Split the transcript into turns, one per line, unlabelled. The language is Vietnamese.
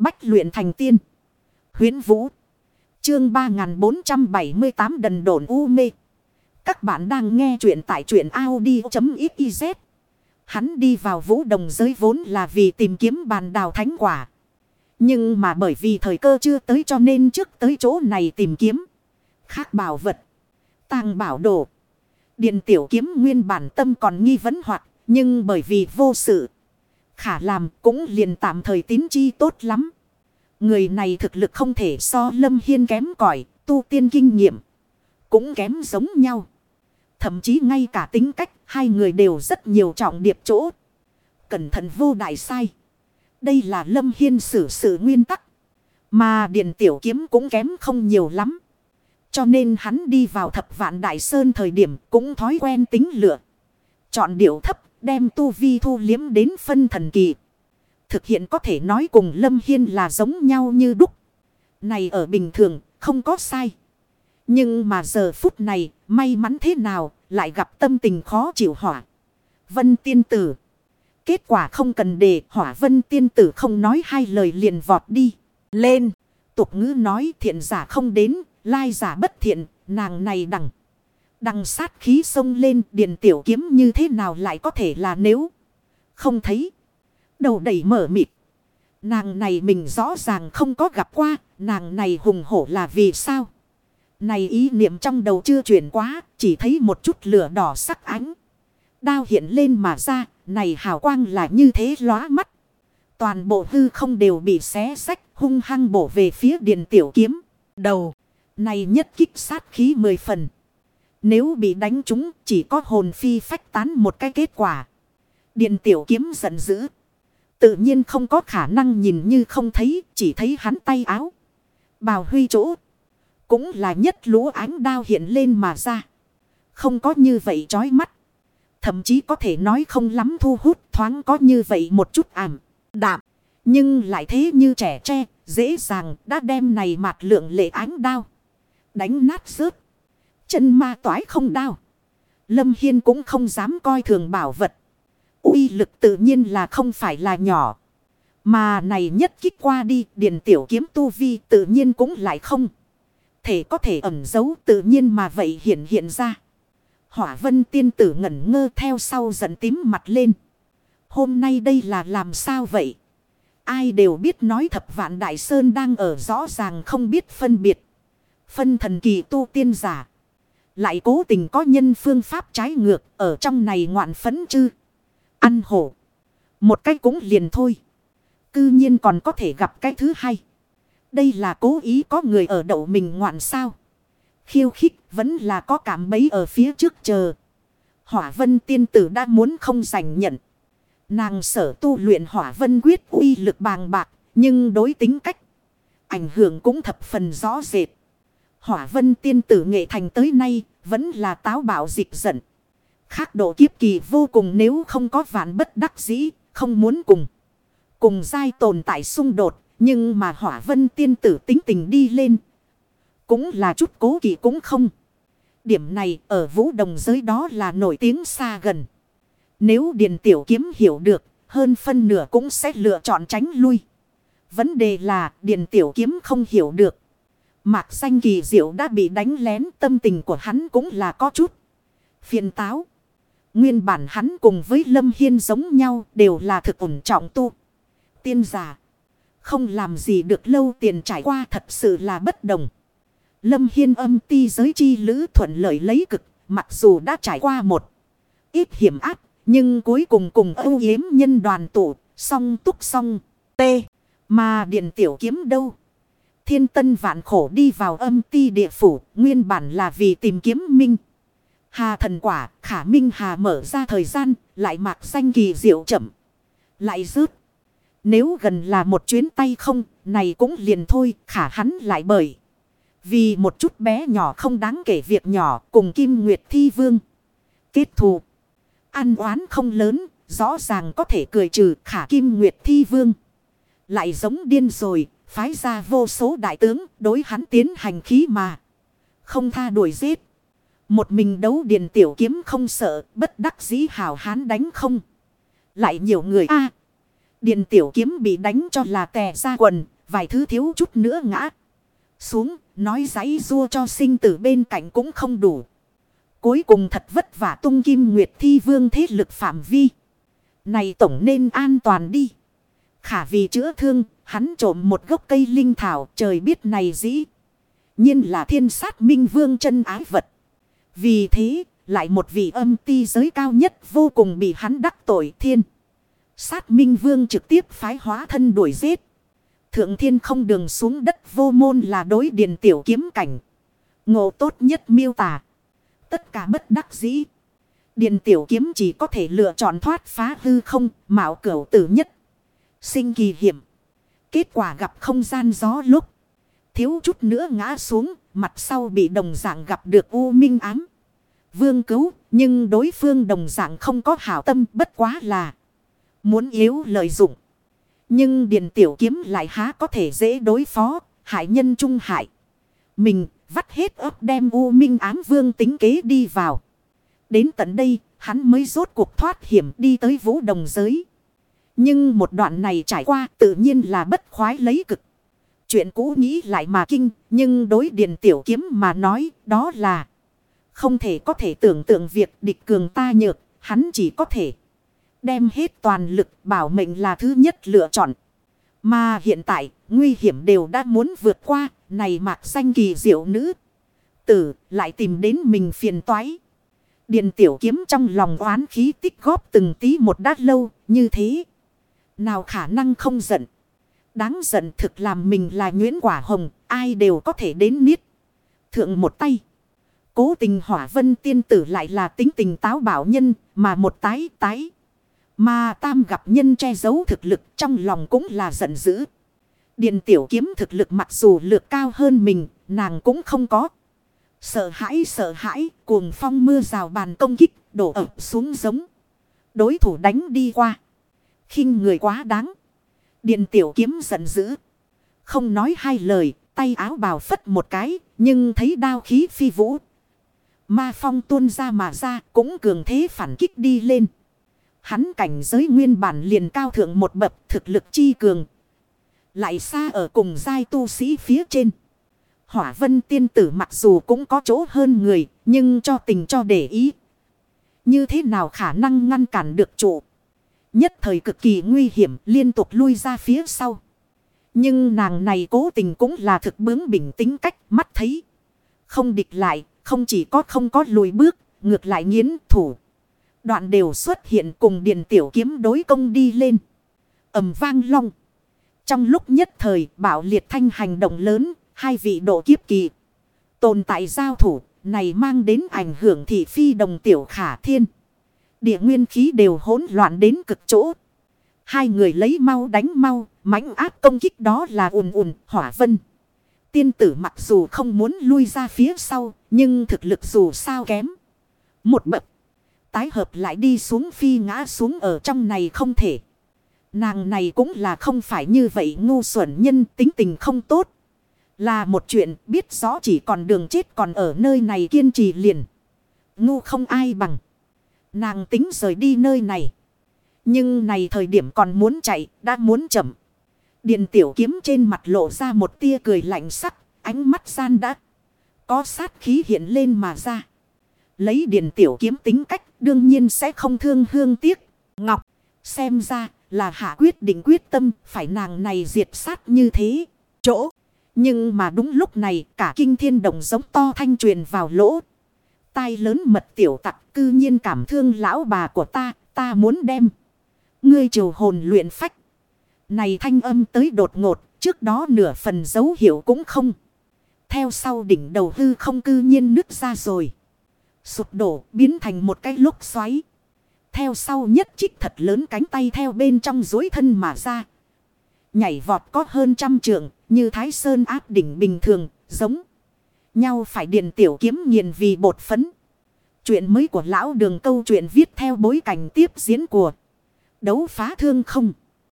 Bách luyện thành tiên. Huyến Vũ. Chương 3478 Đần đồn U Mê. Các bạn đang nghe truyện tại truyện Audi.xyz. Hắn đi vào vũ đồng giới vốn là vì tìm kiếm bàn đào thánh quả. Nhưng mà bởi vì thời cơ chưa tới cho nên trước tới chỗ này tìm kiếm. Khác bảo vật. tàng bảo đồ. Điện tiểu kiếm nguyên bản tâm còn nghi vấn hoặc, Nhưng bởi vì vô sự. Khả làm cũng liền tạm thời tín chi tốt lắm. Người này thực lực không thể so lâm hiên kém cỏi, tu tiên kinh nghiệm. Cũng kém giống nhau. Thậm chí ngay cả tính cách hai người đều rất nhiều trọng điệp chỗ. Cẩn thận vô đại sai. Đây là lâm hiên xử sự nguyên tắc. Mà điện tiểu kiếm cũng kém không nhiều lắm. Cho nên hắn đi vào thập vạn đại sơn thời điểm cũng thói quen tính lựa. Chọn điệu thấp đem tu vi thu liếm đến phân thần kỳ. Thực hiện có thể nói cùng Lâm Hiên là giống nhau như đúc. Này ở bình thường, không có sai. Nhưng mà giờ phút này, may mắn thế nào, lại gặp tâm tình khó chịu hỏa. Vân tiên tử. Kết quả không cần để hỏa vân tiên tử không nói hai lời liền vọt đi. Lên. Tục ngữ nói thiện giả không đến. Lai giả bất thiện. Nàng này đẳng Đằng sát khí sông lên điền tiểu kiếm như thế nào lại có thể là nếu. Không thấy. Đầu đầy mở mịt. Nàng này mình rõ ràng không có gặp qua. Nàng này hùng hổ là vì sao? Này ý niệm trong đầu chưa chuyển quá. Chỉ thấy một chút lửa đỏ sắc ánh. Đao hiện lên mà ra. Này hào quang là như thế lóa mắt. Toàn bộ hư không đều bị xé sách hung hăng bổ về phía điền tiểu kiếm. Đầu. Này nhất kích sát khí mười phần. Nếu bị đánh trúng chỉ có hồn phi phách tán một cái kết quả. Điện tiểu kiếm giận dữ. Tự nhiên không có khả năng nhìn như không thấy, chỉ thấy hắn tay áo. Bào huy chỗ. Cũng là nhất lũ ánh đao hiện lên mà ra. Không có như vậy chói mắt. Thậm chí có thể nói không lắm thu hút thoáng có như vậy một chút ảm, đạm. Nhưng lại thế như trẻ tre, dễ dàng đã đem này mặt lượng lệ ánh đao. Đánh nát rớt. Chân ma toái không đao. Lâm Hiên cũng không dám coi thường bảo vật. uy lực tự nhiên là không phải là nhỏ. Mà này nhất kích qua đi, điền tiểu kiếm tu vi tự nhiên cũng lại không. Thể có thể ẩn giấu tự nhiên mà vậy hiện hiện ra. Hỏa vân tiên tử ngẩn ngơ theo sau giận tím mặt lên. Hôm nay đây là làm sao vậy? Ai đều biết nói thập vạn đại sơn đang ở rõ ràng không biết phân biệt. Phân thần kỳ tu tiên giả. Lại cố tình có nhân phương pháp trái ngược ở trong này ngoạn phấn chứ, Ăn hổ. Một cái cũng liền thôi. Cư nhiên còn có thể gặp cái thứ hai. Đây là cố ý có người ở đậu mình ngoạn sao. Khiêu khích vẫn là có cảm bấy ở phía trước chờ. Hỏa vân tiên tử đã muốn không giành nhận. Nàng sở tu luyện hỏa vân quyết uy lực bàng bạc. Nhưng đối tính cách. Ảnh hưởng cũng thập phần rõ rệt. Hỏa vân tiên tử nghệ thành tới nay vẫn là táo bạo dịch giận. Khác độ kiếp kỳ vô cùng nếu không có vạn bất đắc dĩ, không muốn cùng. Cùng dai tồn tại xung đột, nhưng mà hỏa vân tiên tử tính tình đi lên. Cũng là chút cố kỳ cũng không. Điểm này ở vũ đồng giới đó là nổi tiếng xa gần. Nếu Điền Tiểu Kiếm hiểu được, hơn phân nửa cũng sẽ lựa chọn tránh lui. Vấn đề là Điền Tiểu Kiếm không hiểu được. Mạc xanh kỳ diệu đã bị đánh lén, tâm tình của hắn cũng là có chút. Phiền táo. Nguyên bản hắn cùng với Lâm Hiên giống nhau, đều là thực ổn trọng tu. Tiên giả. Không làm gì được lâu, tiền trải qua thật sự là bất đồng. Lâm Hiên âm ti giới chi lữ thuận lợi lấy cực. Mặc dù đã trải qua một ít hiểm áp. Nhưng cuối cùng cùng âu yếm nhân đoàn tụ. Song túc song. T. Mà điện tiểu kiếm đâu. Thiên tân vạn khổ đi vào âm ti địa phủ, nguyên bản là vì tìm kiếm minh. Hà thần quả, khả minh hà mở ra thời gian, lại mạc xanh kỳ diệu chậm. Lại rớt. Nếu gần là một chuyến tay không, này cũng liền thôi, khả hắn lại bởi. Vì một chút bé nhỏ không đáng kể việc nhỏ cùng Kim Nguyệt Thi Vương. Kết thù. Ăn oán không lớn, rõ ràng có thể cười trừ khả Kim Nguyệt Thi Vương. Lại giống điên rồi, Phái ra vô số đại tướng đối hắn tiến hành khí mà. Không tha đuổi giết. Một mình đấu điền tiểu kiếm không sợ bất đắc dĩ hào hán đánh không. Lại nhiều người a Điền tiểu kiếm bị đánh cho là tè ra quần, vài thứ thiếu chút nữa ngã. Xuống, nói giấy rua cho sinh tử bên cạnh cũng không đủ. Cuối cùng thật vất vả tung kim nguyệt thi vương thế lực phạm vi. Này tổng nên an toàn đi. Khả vì chữa thương, hắn trộm một gốc cây linh thảo trời biết này dĩ. nhiên là thiên sát minh vương chân ái vật. Vì thế, lại một vị âm ti giới cao nhất vô cùng bị hắn đắc tội thiên. Sát minh vương trực tiếp phái hóa thân đuổi giết. Thượng thiên không đường xuống đất vô môn là đối điền tiểu kiếm cảnh. Ngộ tốt nhất miêu tả. Tất cả bất đắc dĩ. Điền tiểu kiếm chỉ có thể lựa chọn thoát phá hư không, mạo cửu tử nhất. Sinh kỳ hiểm. Kết quả gặp không gian gió lúc. Thiếu chút nữa ngã xuống, mặt sau bị đồng dạng gặp được U Minh ám. Vương cứu, nhưng đối phương đồng dạng không có hảo tâm bất quá là. Muốn yếu lợi dụng. Nhưng Điền Tiểu Kiếm lại há có thể dễ đối phó, hại nhân trung hại. Mình vắt hết ớt đem U Minh ám vương tính kế đi vào. Đến tận đây, hắn mới rốt cuộc thoát hiểm đi tới vũ đồng giới. Nhưng một đoạn này trải qua tự nhiên là bất khoái lấy cực. Chuyện cũ nghĩ lại mà kinh, nhưng đối Điền Tiểu Kiếm mà nói đó là không thể có thể tưởng tượng việc địch cường ta nhược, hắn chỉ có thể đem hết toàn lực bảo mệnh là thứ nhất lựa chọn. Mà hiện tại, nguy hiểm đều đã muốn vượt qua, này mạc xanh kỳ diệu nữ. Tử lại tìm đến mình phiền toái. Điện tiểu kiếm trong lòng oán khí tích góp từng tí một đát lâu, như thế. Nào khả năng không giận. Đáng giận thực làm mình là nhuyễn quả hồng, ai đều có thể đến niết. Thượng một tay. Cố tình hỏa vân tiên tử lại là tính tình táo bảo nhân, mà một tái tái. Mà tam gặp nhân che giấu thực lực trong lòng cũng là giận dữ. Điện tiểu kiếm thực lực mặc dù lược cao hơn mình, nàng cũng không có. Sợ hãi sợ hãi, cuồng phong mưa rào bàn công kích, đổ ập xuống giống. Đối thủ đánh đi qua khinh người quá đáng. Điện tiểu kiếm giận dữ. Không nói hai lời, tay áo bào phất một cái, nhưng thấy đao khí phi vũ. Ma phong tuôn ra mà ra, cũng cường thế phản kích đi lên. Hắn cảnh giới nguyên bản liền cao thượng một bậc thực lực chi cường. Lại xa ở cùng giai tu sĩ phía trên. Hỏa vân tiên tử mặc dù cũng có chỗ hơn người, nhưng cho tình cho để ý. Như thế nào khả năng ngăn cản được chủ. Nhất thời cực kỳ nguy hiểm liên tục lui ra phía sau. Nhưng nàng này cố tình cũng là thực bướng bình tính cách mắt thấy. Không địch lại, không chỉ có không có lùi bước, ngược lại nghiến thủ. Đoạn đều xuất hiện cùng điện tiểu kiếm đối công đi lên. ầm vang long. Trong lúc nhất thời bảo liệt thanh hành động lớn, hai vị độ kiếp kỳ. Tồn tại giao thủ, này mang đến ảnh hưởng thị phi đồng tiểu khả thiên. Địa nguyên khí đều hỗn loạn đến cực chỗ. Hai người lấy mau đánh mau, mãnh áp công kích đó là ùn ùn, hỏa vân. Tiên tử mặc dù không muốn lui ra phía sau, nhưng thực lực dù sao kém. Một bậc. Tái hợp lại đi xuống phi ngã xuống ở trong này không thể. Nàng này cũng là không phải như vậy ngu xuẩn nhân tính tình không tốt. Là một chuyện biết rõ chỉ còn đường chết còn ở nơi này kiên trì liền. Ngu không ai bằng. Nàng tính rời đi nơi này. Nhưng này thời điểm còn muốn chạy, đã muốn chậm. Điện tiểu kiếm trên mặt lộ ra một tia cười lạnh sắc, ánh mắt gian đã. Có sát khí hiện lên mà ra. Lấy điện tiểu kiếm tính cách đương nhiên sẽ không thương hương tiếc. Ngọc, xem ra là hạ quyết định quyết tâm phải nàng này diệt sát như thế. Chỗ. Nhưng mà đúng lúc này cả kinh thiên động giống to thanh truyền vào lỗ. Tai lớn mật tiểu tặc cư nhiên cảm thương lão bà của ta, ta muốn đem. Ngươi triều hồn luyện phách. Này thanh âm tới đột ngột, trước đó nửa phần dấu hiệu cũng không. Theo sau đỉnh đầu hư không cư nhiên nứt ra rồi. Sụp đổ biến thành một cái lúc xoáy. Theo sau nhất trích thật lớn cánh tay theo bên trong dối thân mà ra. Nhảy vọt có hơn trăm trượng như thái sơn áp đỉnh bình thường giống. Nhau phải điện tiểu kiếm nghiền vì bột phấn. Chuyện mới của lão đường câu chuyện viết theo bối cảnh tiếp diễn của đấu phá thương không.